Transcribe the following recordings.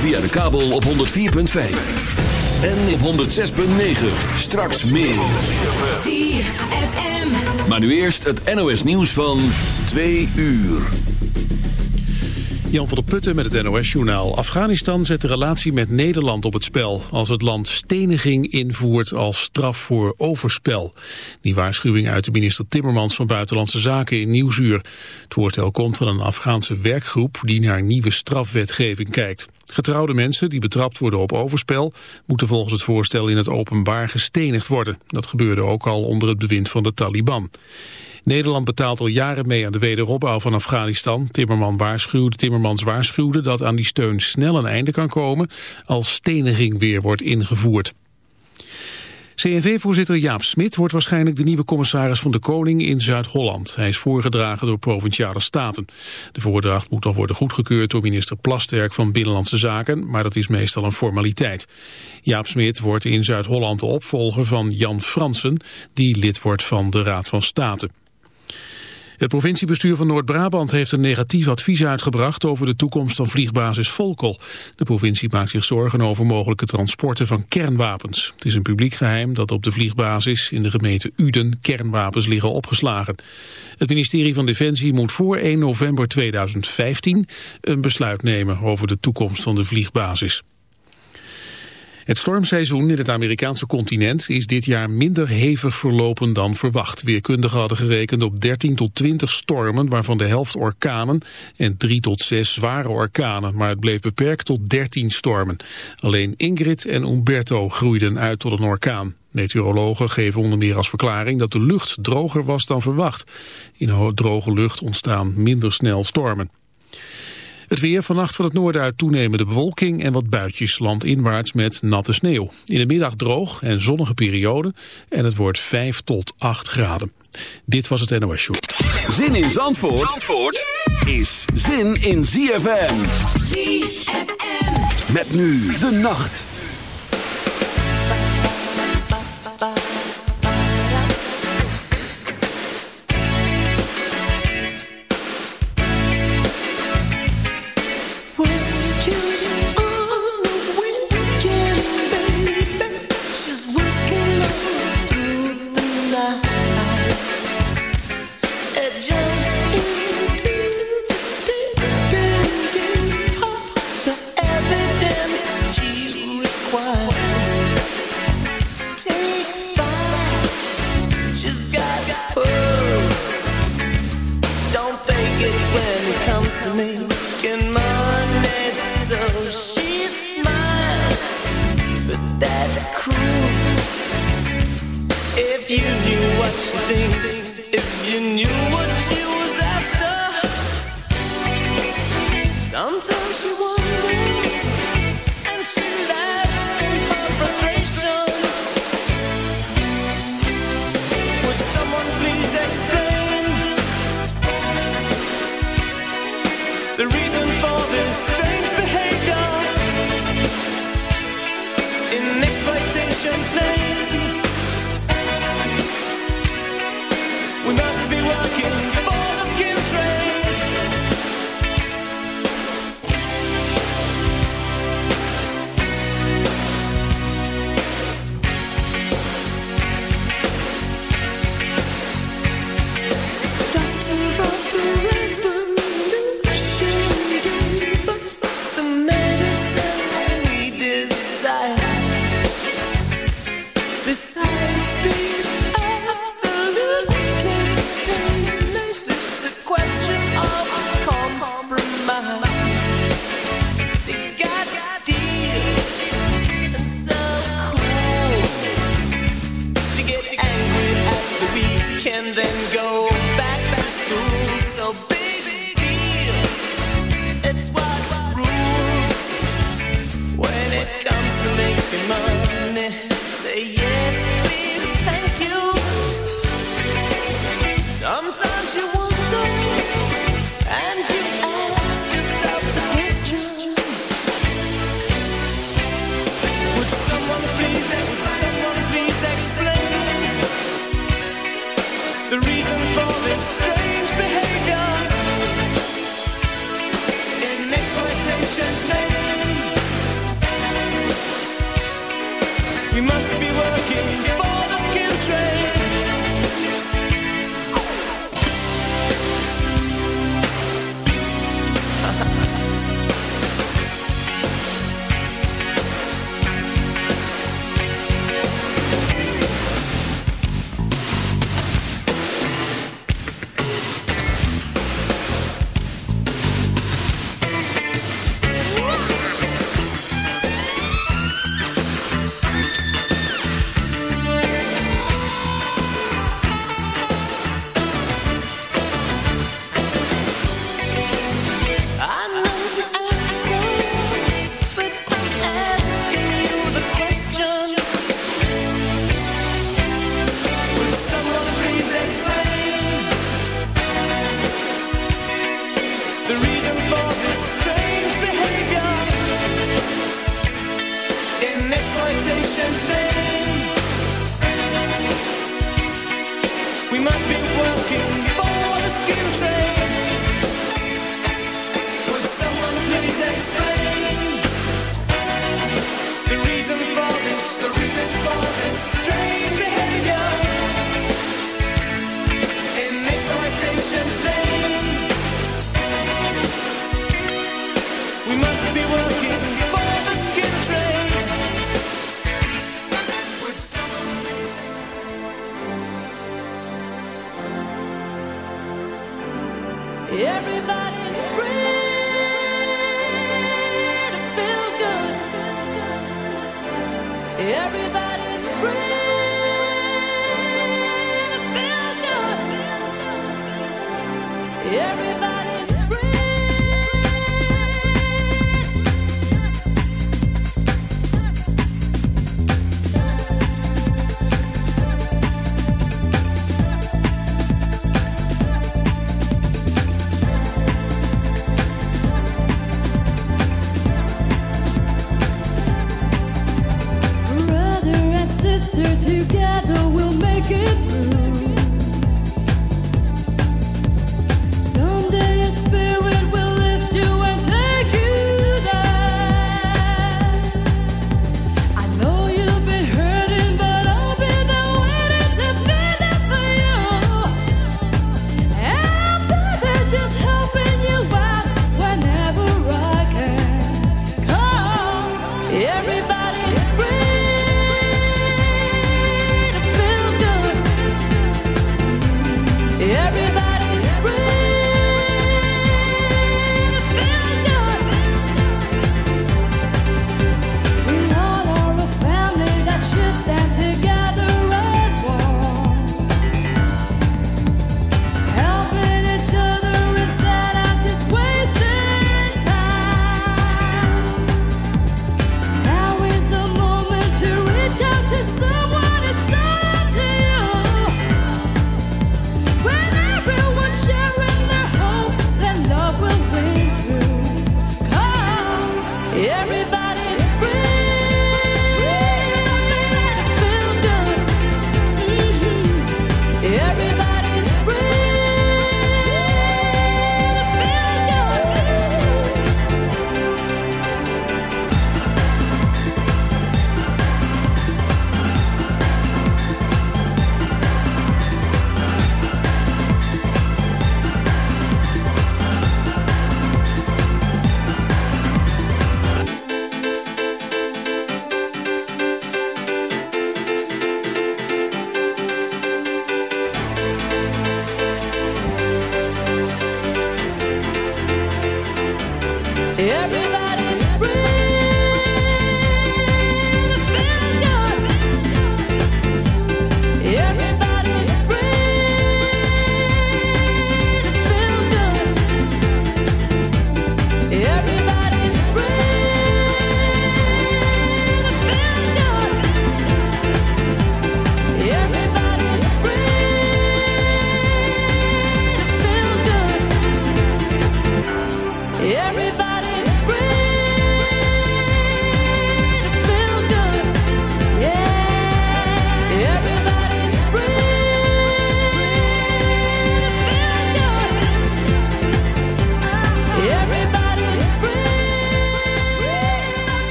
Via de kabel op 104.5. En op 106.9. Straks meer. Maar nu eerst het NOS nieuws van 2 uur. Jan van der Putten met het NOS-journaal. Afghanistan zet de relatie met Nederland op het spel... als het land steniging invoert als straf voor overspel. Die waarschuwing uit de minister Timmermans van Buitenlandse Zaken in Nieuwsuur. Het voorstel komt van een Afghaanse werkgroep... die naar nieuwe strafwetgeving kijkt. Getrouwde mensen die betrapt worden op overspel... moeten volgens het voorstel in het openbaar gestenigd worden. Dat gebeurde ook al onder het bewind van de Taliban. Nederland betaalt al jaren mee aan de wederopbouw van Afghanistan. Timmerman waarschuwde, Timmermans waarschuwde dat aan die steun snel een einde kan komen als steniging weer wordt ingevoerd. CNV-voorzitter Jaap Smit wordt waarschijnlijk de nieuwe commissaris van de Koning in Zuid-Holland. Hij is voorgedragen door Provinciale Staten. De voordracht moet al worden goedgekeurd door minister Plasterk van Binnenlandse Zaken, maar dat is meestal een formaliteit. Jaap Smit wordt in Zuid-Holland de opvolger van Jan Fransen, die lid wordt van de Raad van State. Het provinciebestuur van Noord-Brabant heeft een negatief advies uitgebracht over de toekomst van vliegbasis Volkel. De provincie maakt zich zorgen over mogelijke transporten van kernwapens. Het is een publiek geheim dat op de vliegbasis in de gemeente Uden kernwapens liggen opgeslagen. Het ministerie van Defensie moet voor 1 november 2015 een besluit nemen over de toekomst van de vliegbasis. Het stormseizoen in het Amerikaanse continent is dit jaar minder hevig verlopen dan verwacht. Weerkundigen hadden gerekend op 13 tot 20 stormen, waarvan de helft orkanen en 3 tot 6 zware orkanen. Maar het bleef beperkt tot 13 stormen. Alleen Ingrid en Umberto groeiden uit tot een orkaan. Meteorologen geven onder meer als verklaring dat de lucht droger was dan verwacht. In droge lucht ontstaan minder snel stormen. Het weer vannacht van het noorden uit toenemende bewolking en wat buitjes landinwaarts met natte sneeuw. In de middag droog en zonnige periode en het wordt 5 tot 8 graden. Dit was het NOS Show. Zin in Zandvoort, Zandvoort is zin in ZFM. ZFM. Met nu de nacht.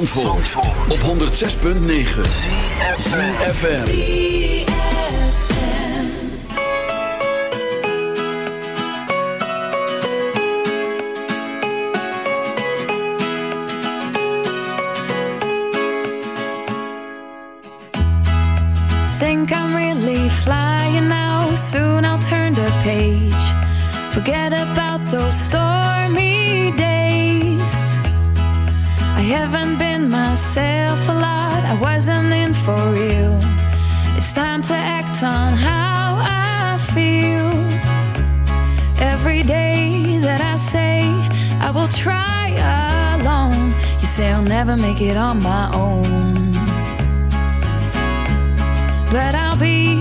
Zandvoort, Zandvoort. op 106.9 CFFM Think I'm really flying now. Soon I'll turn the page. Forget about those stories never make it on my own. But I'll be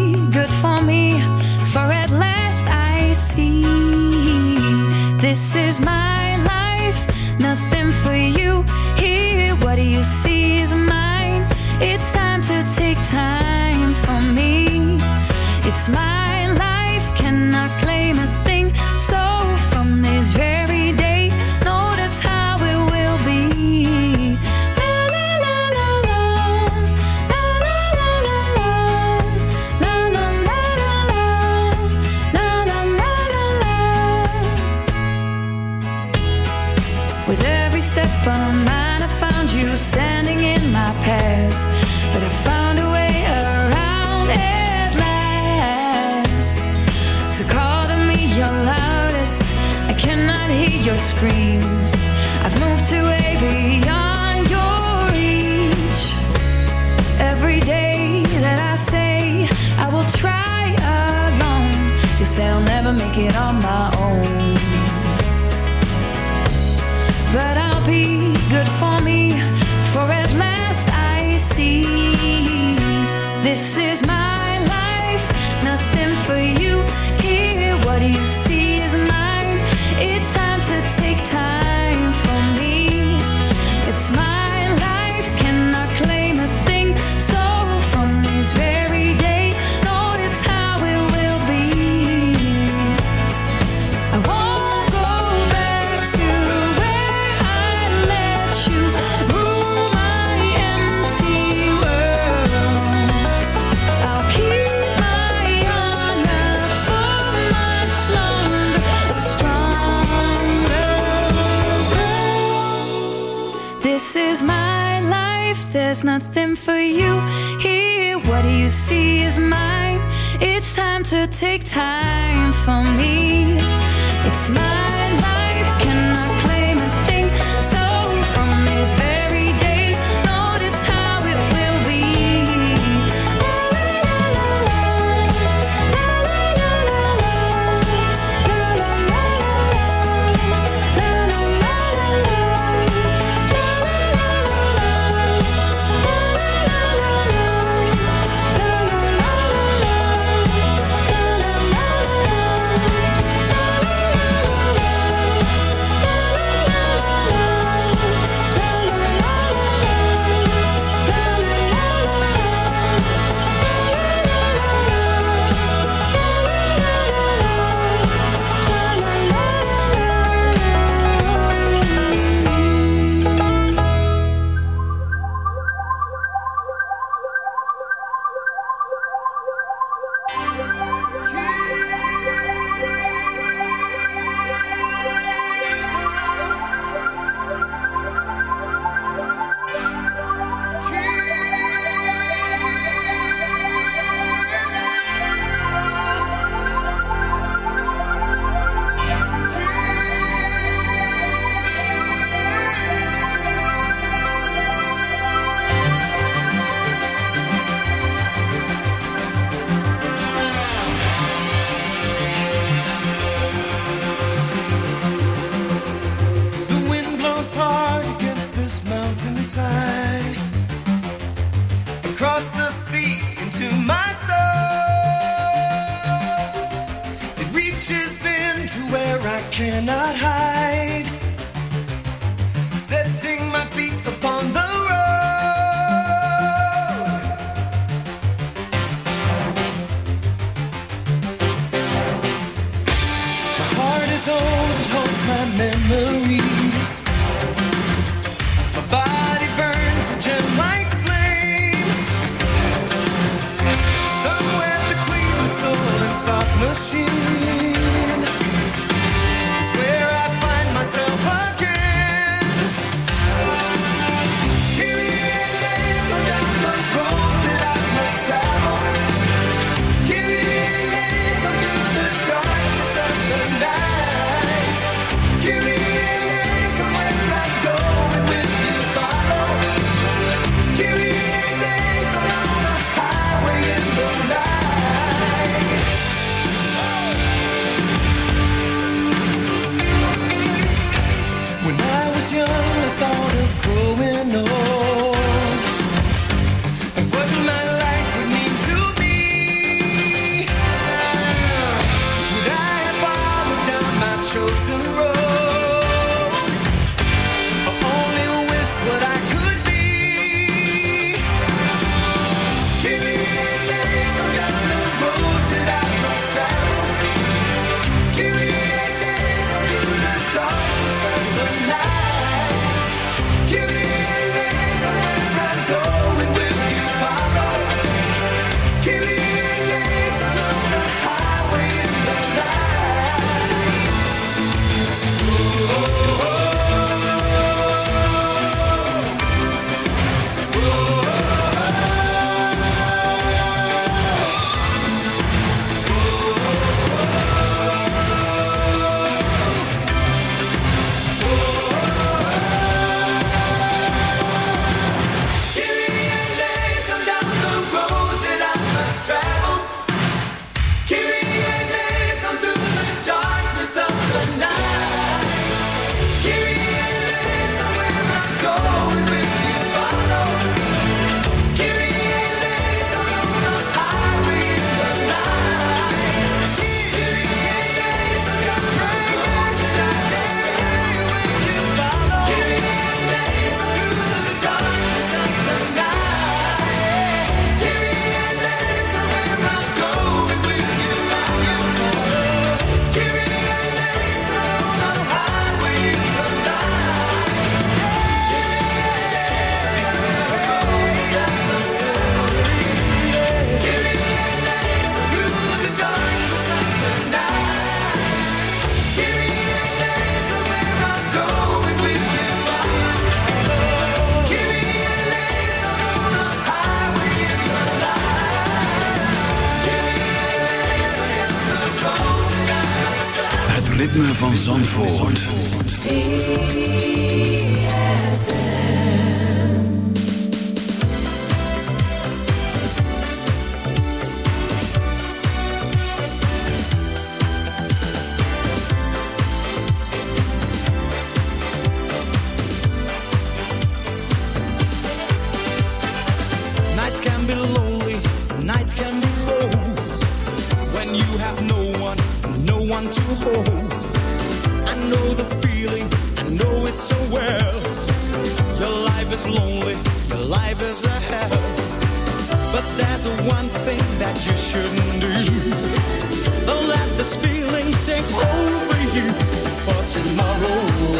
memories.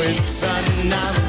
is another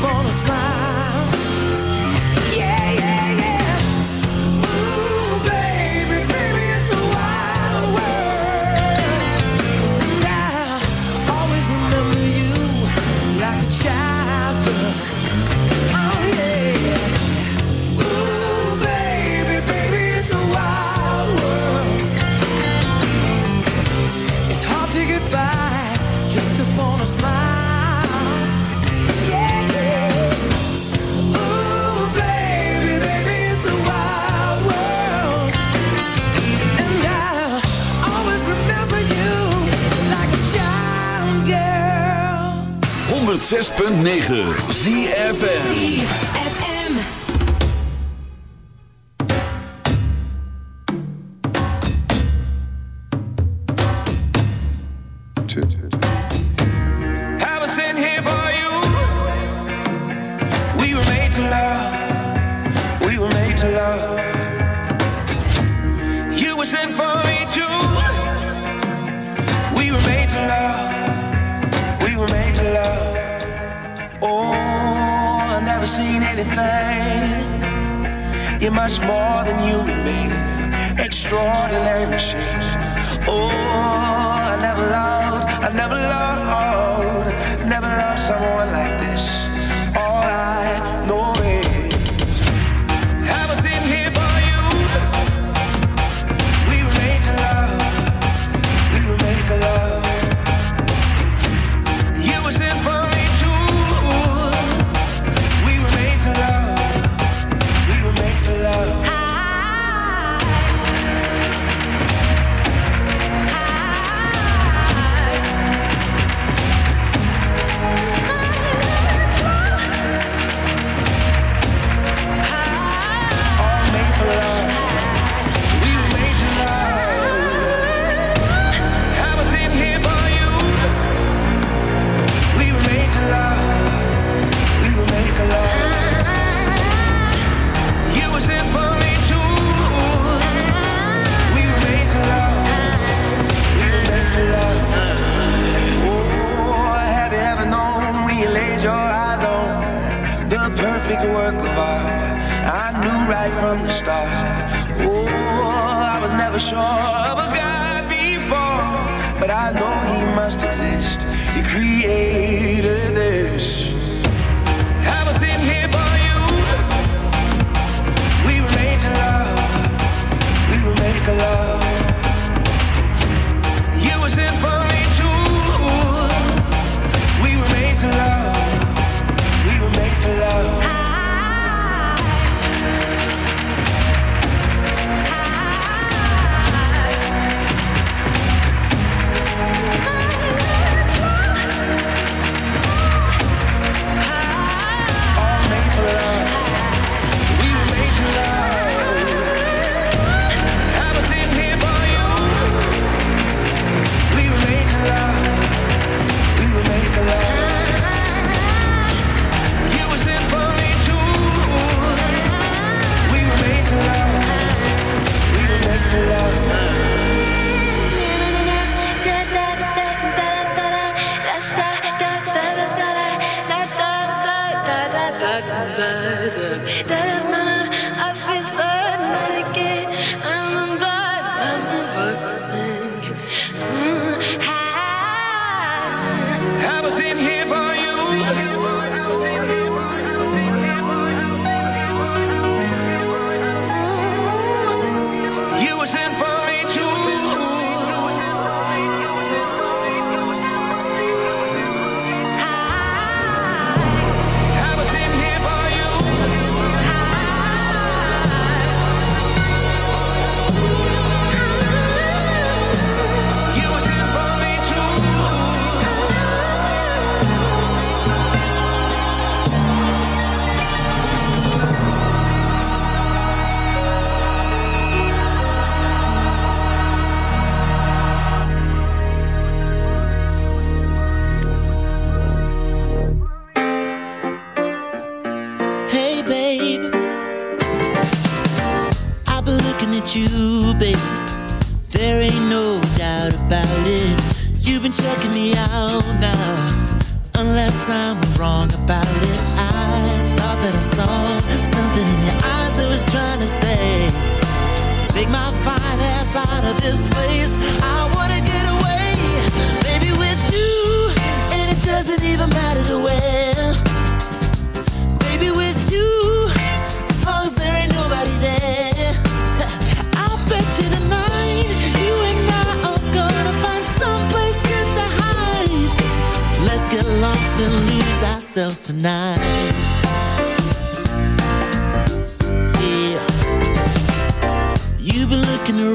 Just upon 106.9 ZFN da da da da da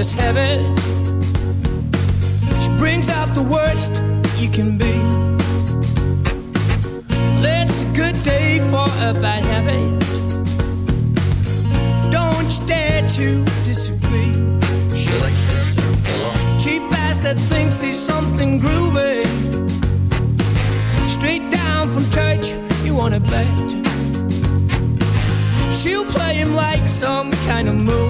is heavy. She brings out the worst you can be. It's a good day for a bad habit. Don't you dare to disagree. She likes to serve pillow. Cheap ass that thinks he's something groovy. Straight down from church, you wanna bet. She'll play him like some kind of movie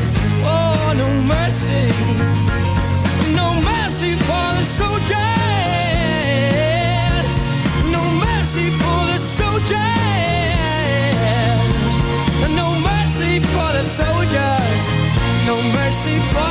No mercy. For the soldiers. No mercy for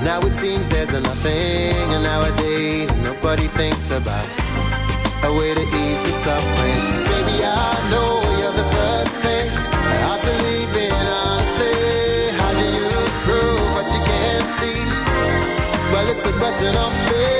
But now it seems there's nothing, and nowadays nobody thinks about a way to ease the suffering. Baby, I know you're the first thing I believe in honestly. How do you prove what you can't see? Well, it's a question of faith,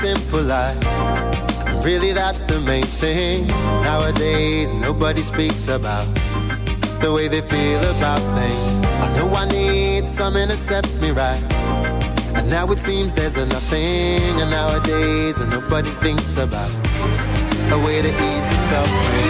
simple life. Really, that's the main thing. Nowadays, nobody speaks about the way they feel about things. I know I need something to set me right. And now it seems there's a nothing. And nowadays, nobody thinks about a way to ease the suffering.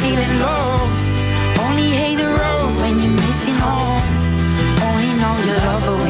Feeling low. Only hate the road when you're missing home. Only know you love her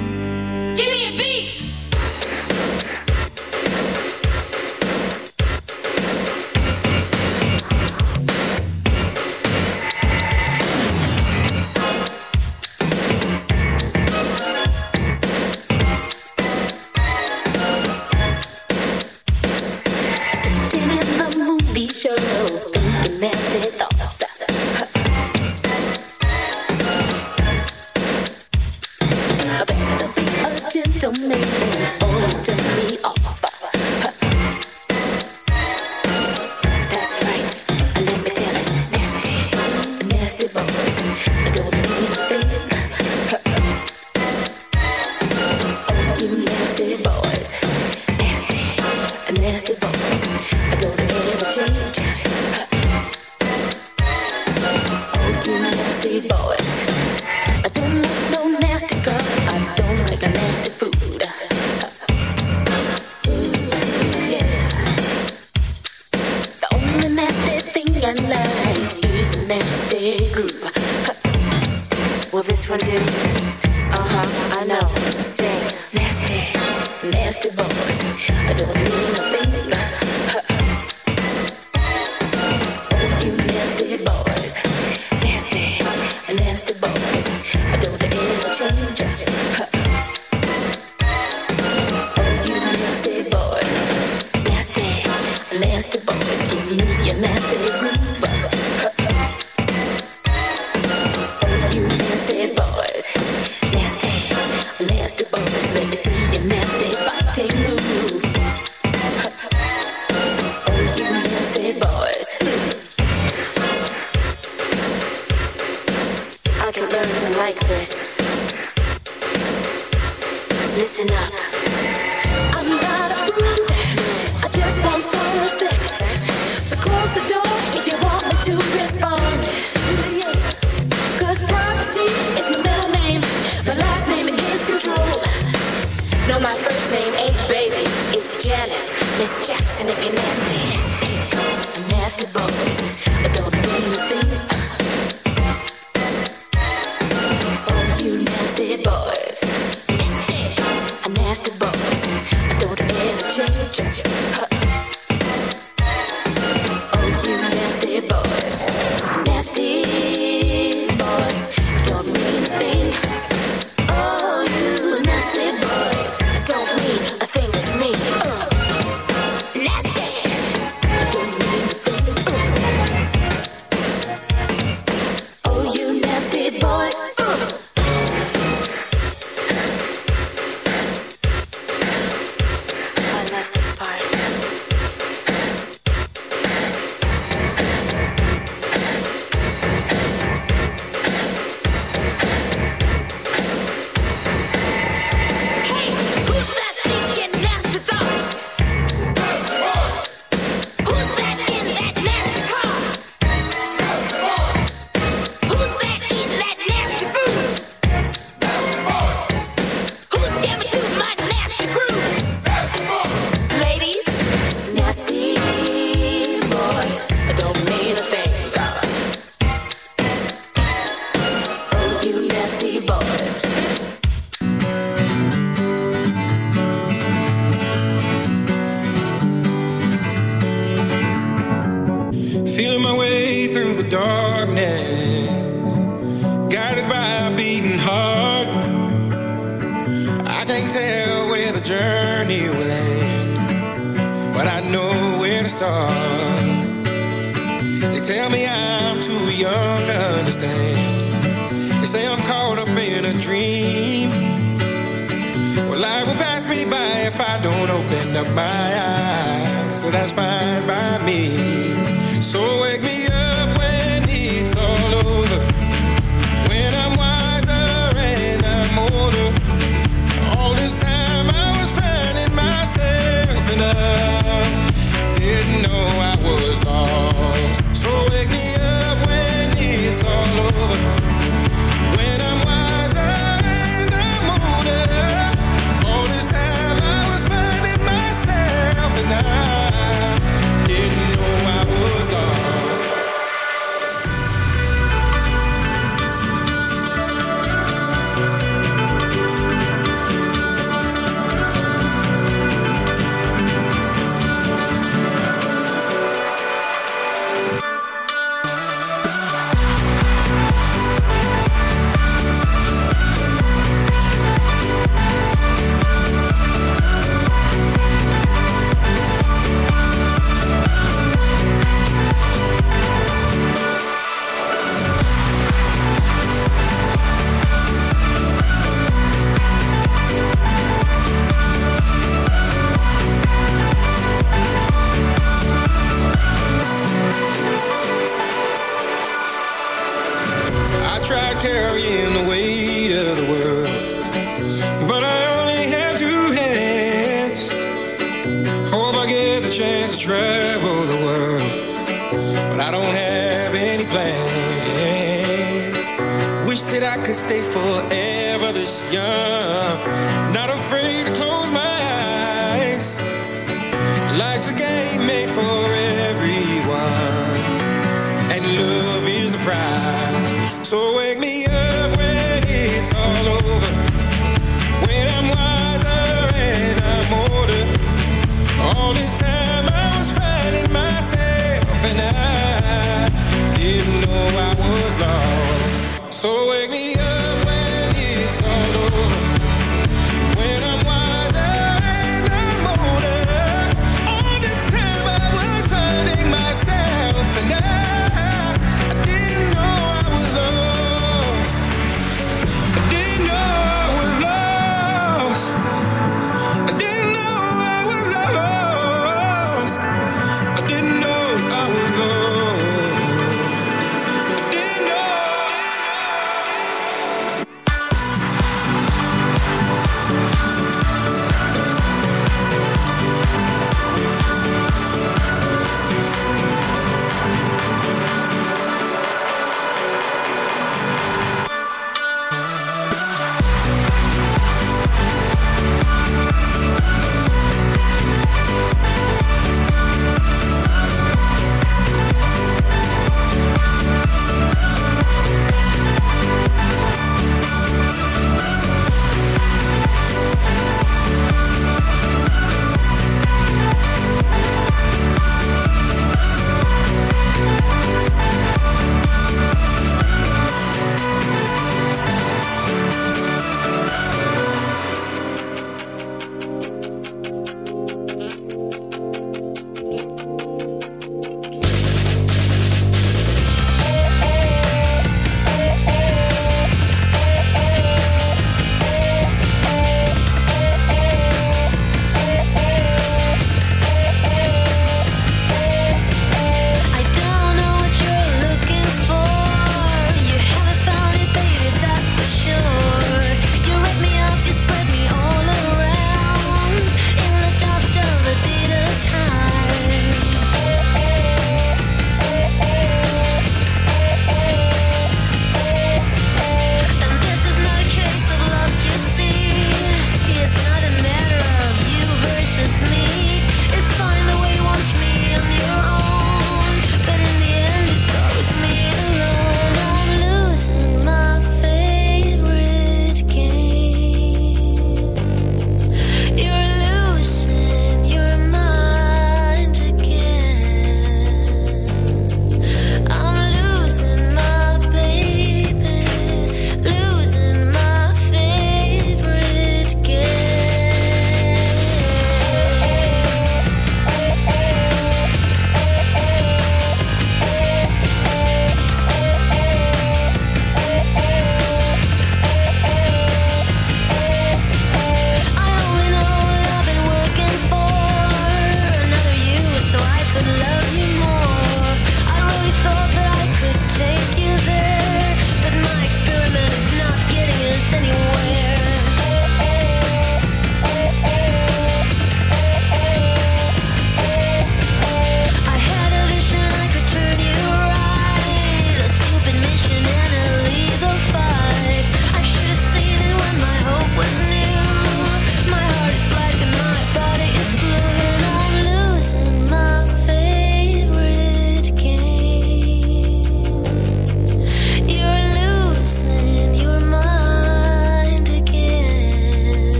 Nasty groove. Will this one do? Uh huh, I know. Say nasty, nasty boys. I don't mean a thing.